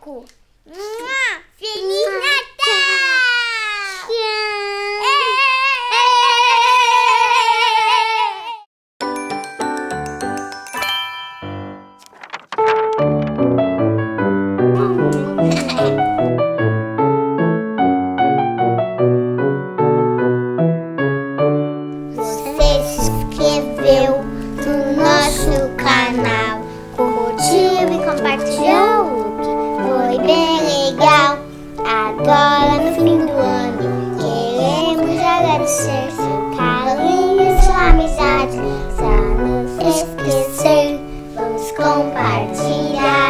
Eco. Mua! Feliz Natal! Você se inscreveu no nosso canal, curtiu e compartilhou, bem legal. Agora no fim do ano queremos agradecer seu carinho e sua amizade. Pra não esquecer, vamos compartilhar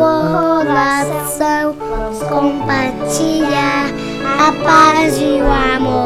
correlação, compartilhar a paz e o amor.